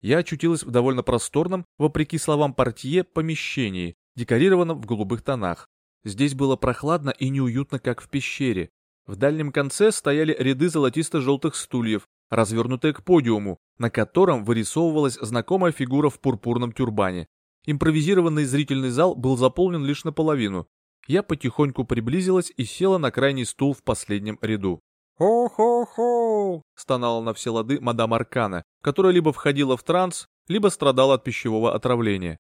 Я очутилась в довольно просторном, вопреки словам портье, помещении, декорированном в голубых тонах. Здесь было прохладно и неуютно, как в пещере. В дальнем конце стояли ряды золотисто-желтых стульев, развернутые к подиуму, на котором вырисовывалась знакомая фигура в пурпурном тюрбане. Импровизированный зрительный зал был заполнен лишь наполовину. Я потихоньку приблизилась и села на крайний стул в последнем ряду. «Хо-хо-хо!» — стонала на все лады мадам Аркана, которая либо входила в транс, либо страдала от пищевого отравления.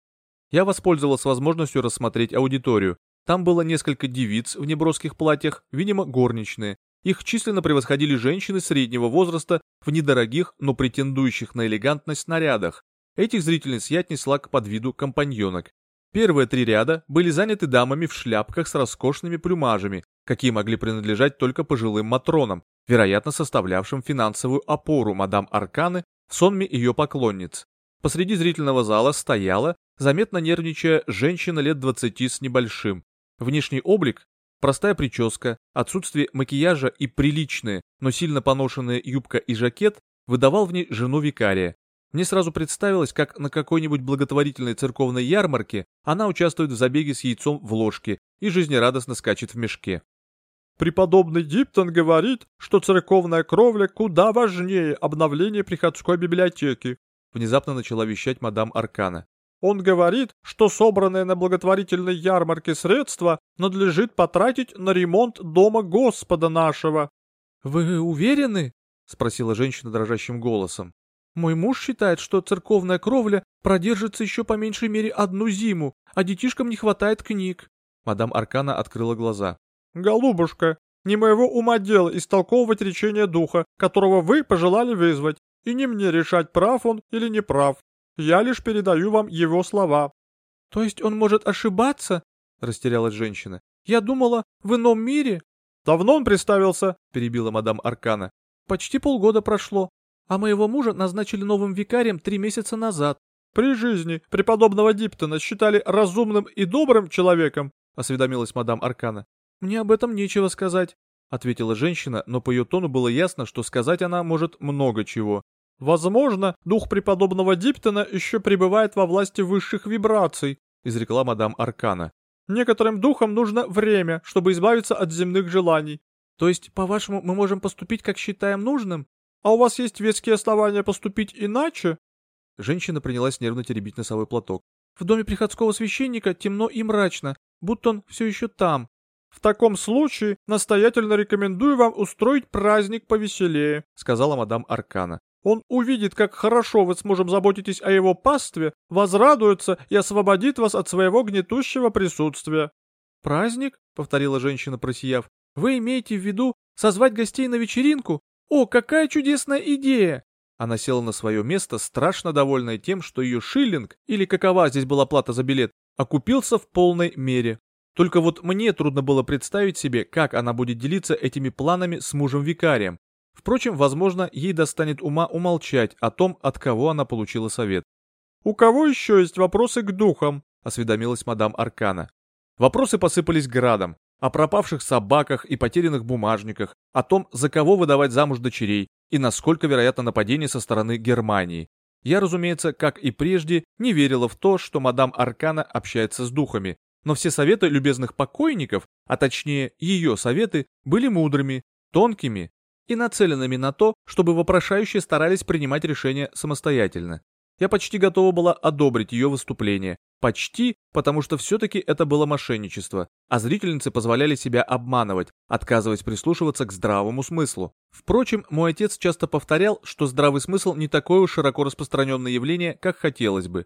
Я воспользовалась возможностью рассмотреть аудиторию, там было несколько девиц в неброских платьях, видимо, горничные. Их численно превосходили женщины среднего возраста в недорогих, но претендующих на элегантность нарядах. Этих зрительниц я отнесла к подвиду компаньонок. Первые три ряда были заняты дамами в шляпках с роскошными плюмажами, какие могли принадлежать только пожилым матронам, вероятно составлявшим финансовую опору мадам Арканы в сонме ее поклонниц. Посреди зрительного зала стояла, заметно нервничая, женщина лет двадцати с небольшим. Внешний облик, простая прическа, отсутствие макияжа и приличные, но сильно поношенные юбка и жакет выдавал в ней жену викария. Мне сразу представилось, как на какой-нибудь благотворительной церковной ярмарке она участвует в забеге с яйцом в ложке и жизнерадостно скачет в мешке. Преподобный Диптон говорит, что церковная кровля куда важнее обновления приходской библиотеки, внезапно начала вещать мадам Аркана. Он говорит, что собранные на благотворительной ярмарке средства надлежит потратить на ремонт дома Господа нашего. Вы уверены? спросила женщина дрожащим голосом. Мой муж считает, что церковная кровля продержится еще по меньшей мере одну зиму, а детишкам не хватает книг. Мадам Аркана открыла глаза. Голубушка, не моего ума дело истолковывать речение духа, которого вы пожелали вызвать, и не мне решать, прав он или не прав. Я лишь передаю вам его слова». «То есть он может ошибаться?» — растерялась женщина. «Я думала, в ином мире...» «Давно он представился?» — перебила мадам Аркана. «Почти полгода прошло, а моего мужа назначили новым викарием три месяца назад. При жизни преподобного Диптона считали разумным и добрым человеком?» — осведомилась мадам Аркана. «Мне об этом нечего сказать», — ответила женщина, но по ее тону было ясно, что сказать она может много чего. «Возможно, дух преподобного Диптона еще пребывает во власти высших вибраций», изрекла мадам Аркана. «Некоторым духам нужно время, чтобы избавиться от земных желаний. То есть, по-вашему, мы можем поступить, как считаем нужным? А у вас есть веские основания поступить иначе?» Женщина принялась нервно теребить носовой платок. «В доме приходского священника темно и мрачно, будто он все еще там. В таком случае настоятельно рекомендую вам устроить праздник повеселее», сказала мадам Аркана. Он увидит, как хорошо вы с мужем заботитесь о его пастве, возрадуется и освободит вас от своего гнетущего присутствия. «Праздник?» — повторила женщина, просияв. «Вы имеете в виду созвать гостей на вечеринку? О, какая чудесная идея!» Она села на свое место, страшно довольная тем, что ее шиллинг, или какова здесь была плата за билет, окупился в полной мере. Только вот мне трудно было представить себе, как она будет делиться этими планами с мужем-викарием, Впрочем, возможно, ей достанет ума умолчать о том, от кого она получила совет. «У кого еще есть вопросы к духам?» — осведомилась мадам Аркана. Вопросы посыпались градом. О пропавших собаках и потерянных бумажниках, о том, за кого выдавать замуж дочерей и насколько вероятно нападение со стороны Германии. Я, разумеется, как и прежде, не верила в то, что мадам Аркана общается с духами, но все советы любезных покойников, а точнее ее советы, были мудрыми, тонкими и нацеленными на то, чтобы вопрошающие старались принимать решения самостоятельно. Я почти готова была одобрить ее выступление. Почти, потому что все-таки это было мошенничество, а зрительницы позволяли себя обманывать, отказываясь прислушиваться к здравому смыслу. Впрочем, мой отец часто повторял, что здравый смысл не такое уж широко распространенное явление, как хотелось бы.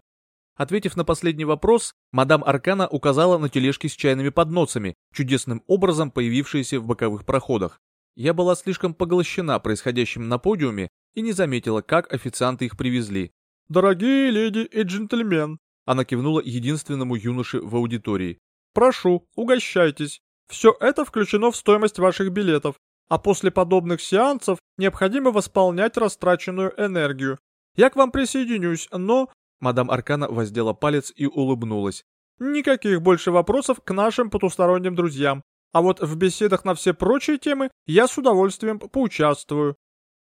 Ответив на последний вопрос, мадам Аркана указала на тележки с чайными подносами, чудесным образом появившиеся в боковых проходах. Я была слишком поглощена происходящим на подиуме и не заметила, как официанты их привезли. «Дорогие леди и джентльмен!» Она кивнула единственному юноше в аудитории. «Прошу, угощайтесь. Все это включено в стоимость ваших билетов. а после подобных сеансов необходимо восполнять растраченную энергию. Я к вам присоединюсь, но...» Мадам Аркана воздела палец и улыбнулась. «Никаких больше вопросов к нашим потусторонним друзьям. А вот в беседах на все прочие темы я с удовольствием поучаствую».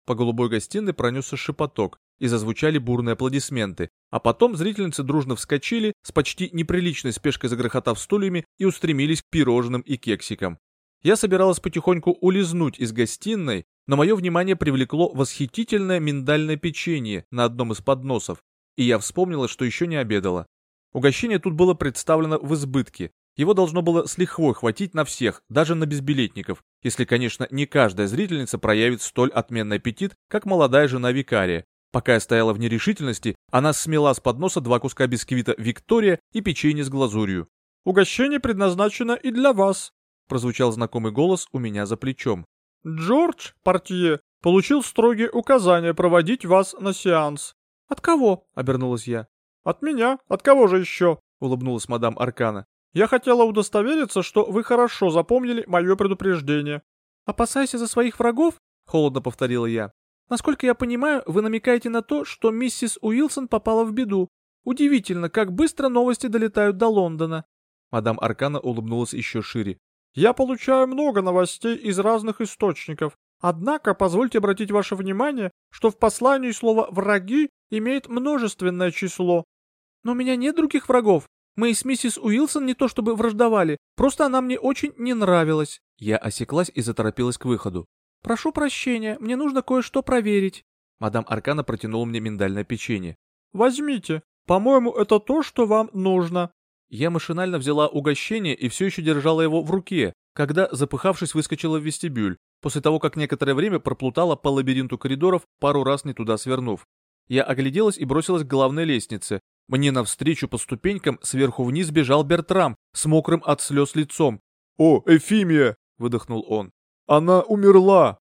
По голубой гостиной пронесся шепоток, и зазвучали бурные аплодисменты, а потом зрительницы дружно вскочили, с почти неприличной спешкой загрохотав стульями и устремились к пирожным и кексикам. Я собиралась потихоньку улизнуть из гостиной, но мое внимание привлекло восхитительное миндальное печенье на одном из подносов, и я вспомнила, что еще не обедала. Угощение тут было представлено в избытке. Его должно было с лихвой хватить на всех, даже на безбилетников, если, конечно, не каждая зрительница проявит столь отменный аппетит, как молодая жена викария. Пока я стояла в нерешительности, она смела с подноса два куска бисквита «Виктория» и печенье с глазурью. «Угощение предназначено и для вас», прозвучал знакомый голос у меня за плечом. «Джордж, портье, получил строгие указания проводить вас на сеанс». «От кого?» — обернулась я. «От меня? От кого же еще?» — улыбнулась мадам Аркана. «Я хотела удостовериться, что вы хорошо запомнили мое предупреждение». «Опасайся за своих врагов?» — холодно повторила я. «Насколько я понимаю, вы намекаете на то, что миссис Уилсон попала в беду. Удивительно, как быстро новости долетают до Лондона». Мадам Аркана улыбнулась еще шире. Я получаю много новостей из разных источников. Однако, позвольте обратить ваше внимание, что в послании слово «враги» имеет множественное число. Но у меня нет других врагов. Мы с миссис Уилсон не то чтобы враждовали, просто она мне очень не нравилась. Я осеклась и заторопилась к выходу. Прошу прощения, мне нужно кое-что проверить. Мадам Аркана протянула мне миндальное печенье. Возьмите. По-моему, это то, что вам нужно. Я машинально взяла угощение и все еще держала его в руке, когда, запыхавшись, выскочила в вестибюль, после того, как некоторое время проплутала по лабиринту коридоров, пару раз не туда свернув. Я огляделась и бросилась к главной лестнице. Мне навстречу по ступенькам сверху вниз бежал Бертрам с мокрым от слез лицом. «О, Эфимия!» — выдохнул он. «Она умерла!»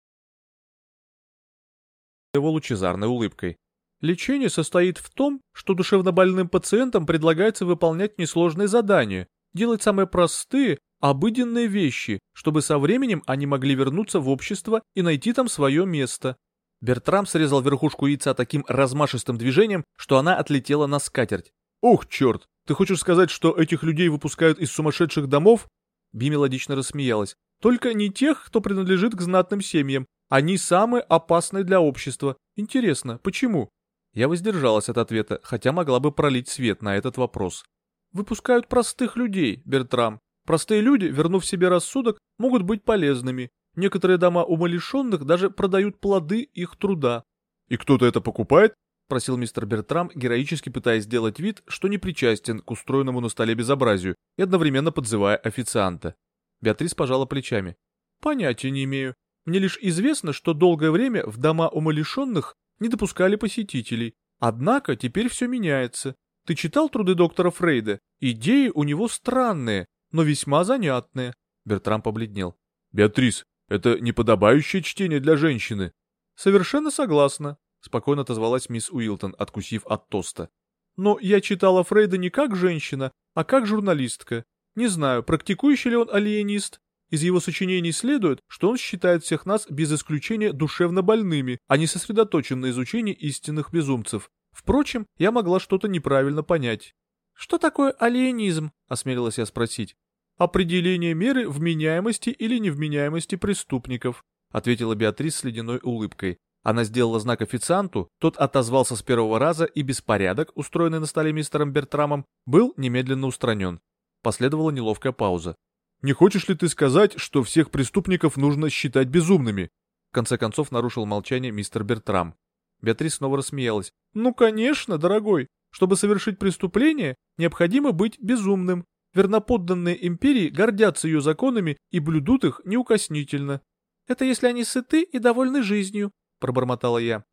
Его лучезарной улыбкой. Лечение состоит в том, что душевнобольным пациентам предлагается выполнять несложные задания, делать самые простые, обыденные вещи, чтобы со временем они могли вернуться в общество и найти там свое место. Бертрам срезал верхушку яйца таким размашистым движением, что она отлетела на скатерть. «Ох, черт! Ты хочешь сказать, что этих людей выпускают из сумасшедших домов?» Би мелодично рассмеялась. «Только не тех, кто принадлежит к знатным семьям. Они самые опасные для общества. Интересно, почему?» Я воздержалась от ответа, хотя могла бы пролить свет на этот вопрос. Выпускают простых людей, Бертрам. Простые люди, вернув себе рассудок, могут быть полезными. Некоторые дома умалишенных даже продают плоды их труда. «И кто-то это покупает?» — просил мистер Бертрам, героически пытаясь сделать вид, что не причастен к устроенному на столе безобразию и одновременно подзывая официанта. Беатрис пожала плечами. «Понятия не имею. Мне лишь известно, что долгое время в дома умалишенных не допускали посетителей. Однако теперь все меняется. Ты читал труды доктора Фрейда? Идеи у него странные, но весьма занятные. Бертрам побледнел. Беатрис, это неподобающее чтение для женщины. Совершенно согласна, спокойно отозвалась мисс Уилтон, откусив от тоста. Но я читала Фрейда не как женщина, а как журналистка. Не знаю, практикующий ли он алиенист, из его сочинений следует, что он считает всех нас без исключения душевно больными, а не сосредоточен на изучении истинных безумцев. Впрочем, я могла что-то неправильно понять. «Что такое алиенизм?» – осмелилась я спросить. «Определение меры вменяемости или невменяемости преступников», – ответила Беатрис с ледяной улыбкой. Она сделала знак официанту, тот отозвался с первого раза, и беспорядок, устроенный на столе мистером Бертрамом, был немедленно устранен. Последовала неловкая пауза. Не хочешь ли ты сказать, что всех преступников нужно считать безумными?» В конце концов нарушил молчание мистер Бертрам. Беатрис снова рассмеялась. «Ну, конечно, дорогой. Чтобы совершить преступление, необходимо быть безумным. Верноподданные империи гордятся ее законами и блюдут их неукоснительно. Это если они сыты и довольны жизнью», — пробормотала я.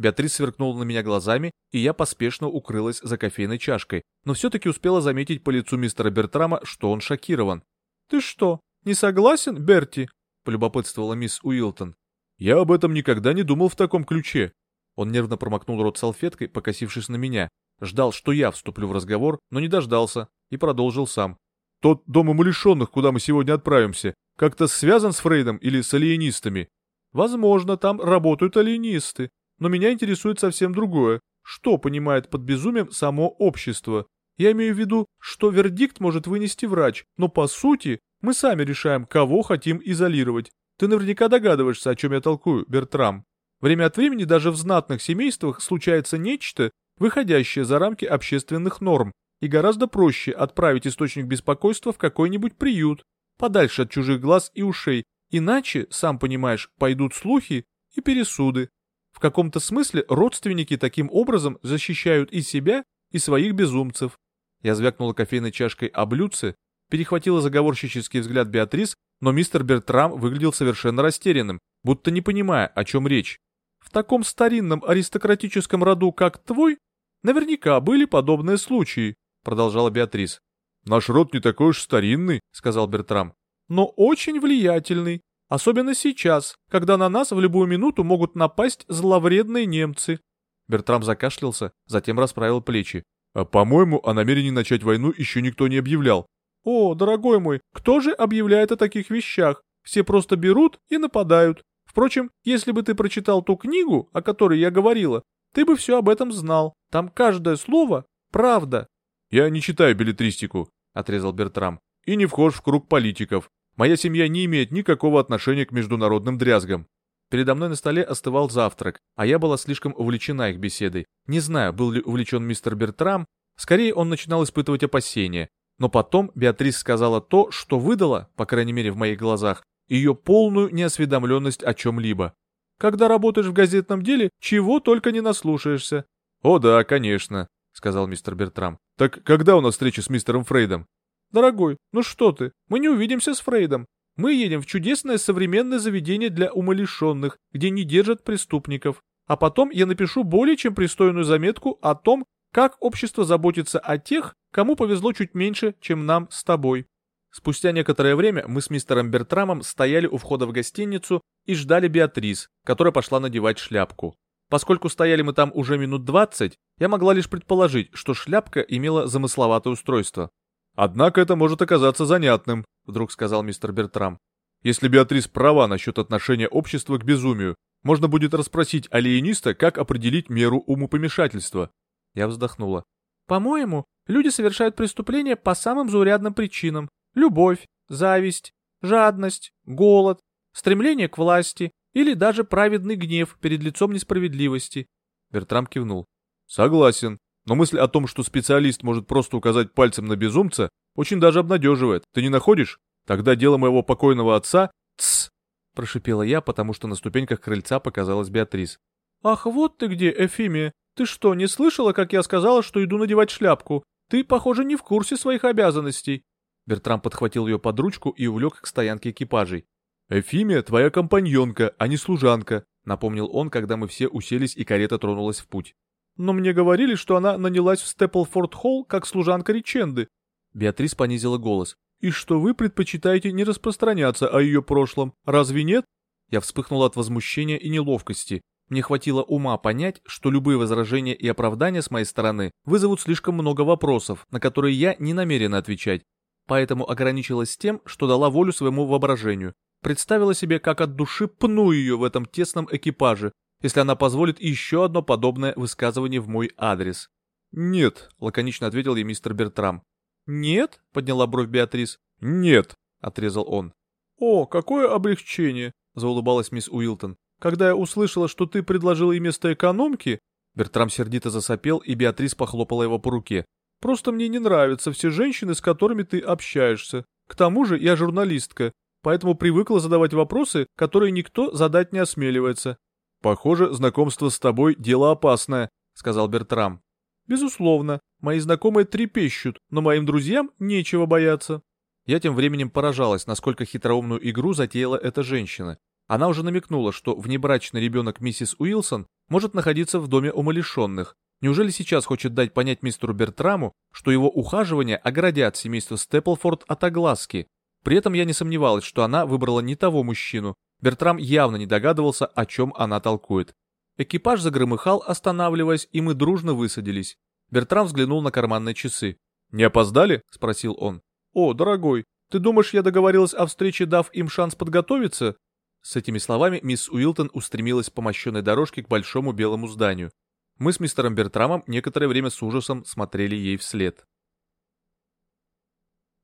Беатрис сверкнула на меня глазами, и я поспешно укрылась за кофейной чашкой, но все-таки успела заметить по лицу мистера Бертрама, что он шокирован. «Ты что, не согласен, Берти?» — полюбопытствовала мисс Уилтон. «Я об этом никогда не думал в таком ключе». Он нервно промокнул рот салфеткой, покосившись на меня. Ждал, что я вступлю в разговор, но не дождался, и продолжил сам. Тот дом умалишенных, куда мы сегодня отправимся, как-то связан с Фрейдом или с алиенистами? Возможно, там работают алиенисты, но меня интересует совсем другое. Что понимает под безумием само общество? Я имею в виду, что вердикт может вынести врач, но по сути мы сами решаем, кого хотим изолировать. Ты наверняка догадываешься, о чем я толкую, Бертрам. Время от времени даже в знатных семействах случается нечто, выходящее за рамки общественных норм, и гораздо проще отправить источник беспокойства в какой-нибудь приют, подальше от чужих глаз и ушей, иначе, сам понимаешь, пойдут слухи и пересуды. В каком-то смысле родственники таким образом защищают и себя, и своих безумцев. Я звякнула кофейной чашкой о блюдце, перехватила заговорщический взгляд Беатрис, но мистер Бертрам выглядел совершенно растерянным, будто не понимая, о чем речь. В таком старинном аристократическом роду, как твой, наверняка были подобные случаи, продолжала Беатрис. Наш род не такой уж старинный, сказал Бертрам. Но очень влиятельный, особенно сейчас, когда на нас в любую минуту могут напасть зловредные немцы. Бертрам закашлялся, затем расправил плечи. А, по-моему, о намерении начать войну еще никто не объявлял. О, дорогой мой, кто же объявляет о таких вещах? Все просто берут и нападают. Впрочем, если бы ты прочитал ту книгу, о которой я говорила, ты бы все об этом знал. Там каждое слово — правда. «Я не читаю билетристику», — отрезал Бертрам, — «и не вхож в круг политиков. Моя семья не имеет никакого отношения к международным дрязгам». Передо мной на столе остывал завтрак, а я была слишком увлечена их беседой. Не знаю, был ли увлечен мистер Бертрам, скорее он начинал испытывать опасения. Но потом Беатрис сказала то, что выдало, по крайней мере в моих глазах, ее полную неосведомленность о чем-либо. Когда работаешь в газетном деле, чего только не наслушаешься. «О да, конечно», — сказал мистер Бертрам. «Так когда у нас встреча с мистером Фрейдом?» «Дорогой, ну что ты, мы не увидимся с Фрейдом. Мы едем в чудесное современное заведение для умалишенных, где не держат преступников. А потом я напишу более чем пристойную заметку о том, как общество заботится о тех, кому повезло чуть меньше, чем нам с тобой». Спустя некоторое время мы с мистером Бертрамом стояли у входа в гостиницу и ждали Беатрис, которая пошла надевать шляпку. Поскольку стояли мы там уже минут двадцать, я могла лишь предположить, что шляпка имела замысловатое устройство. «Однако это может оказаться занятным», — вдруг сказал мистер Бертрам. «Если Беатрис права насчет отношения общества к безумию, можно будет расспросить алиениста, как определить меру умопомешательства». Я вздохнула. «По-моему, люди совершают преступления по самым заурядным причинам. Любовь, зависть, жадность, голод, стремление к власти, или даже праведный гнев перед лицом несправедливости. Бертрам кивнул. Согласен, но мысль о том, что специалист может просто указать пальцем на безумца, очень даже обнадеживает. Ты не находишь? Тогда дело моего покойного отца... Тсс! Прошипела я, потому что на ступеньках крыльца показалась Беатрис. «Ах, вот ты где, Эфимия! Ты что, не слышала, как я сказала, что иду надевать шляпку? Ты, похоже, не в курсе своих обязанностей». Бертрам подхватил ее под ручку и увлек к стоянке экипажей. «Эфимия твоя компаньонка, а не служанка», — напомнил он, когда мы все уселись и карета тронулась в путь. «Но мне говорили, что она нанялась в Степлфорд-Холл как служанка Риченды». Беатрис понизила голос. «И что вы предпочитаете не распространяться о ее прошлом, разве нет?» Я вспыхнула от возмущения и неловкости. Мне хватило ума понять, что любые возражения и оправдания с моей стороны вызовут слишком много вопросов, на которые я не намерена отвечать. Поэтому ограничилась тем, что дала волю своему воображению представила себе, как от души пну ее в этом тесном экипаже, если она позволит еще одно подобное высказывание в мой адрес. «Нет», — лаконично ответил ей мистер Бертрам. «Нет?» — подняла бровь Беатрис. «Нет», — отрезал он. «О, какое облегчение!» — заулыбалась мисс Уилтон. «Когда я услышала, что ты предложил ей место экономки...» Бертрам сердито засопел, и Беатрис похлопала его по руке. «Просто мне не нравятся все женщины, с которыми ты общаешься. К тому же я журналистка, поэтому привыкла задавать вопросы, которые никто задать не осмеливается. «Похоже, знакомство с тобой – дело опасное», – сказал Бертрам. «Безусловно, мои знакомые трепещут, но моим друзьям нечего бояться». Я тем временем поражалась, насколько хитроумную игру затеяла эта женщина. Она уже намекнула, что внебрачный ребенок миссис Уилсон может находиться в доме умалишенных. Неужели сейчас хочет дать понять мистеру Бертраму, что его ухаживания оградят семейство Степлфорд от огласки, при этом я не сомневалась, что она выбрала не того мужчину. Бертрам явно не догадывался, о чем она толкует. Экипаж загромыхал, останавливаясь, и мы дружно высадились. Бертрам взглянул на карманные часы. «Не опоздали?» — спросил он. «О, дорогой, ты думаешь, я договорилась о встрече, дав им шанс подготовиться?» С этими словами мисс Уилтон устремилась по мощенной дорожке к большому белому зданию. Мы с мистером Бертрамом некоторое время с ужасом смотрели ей вслед.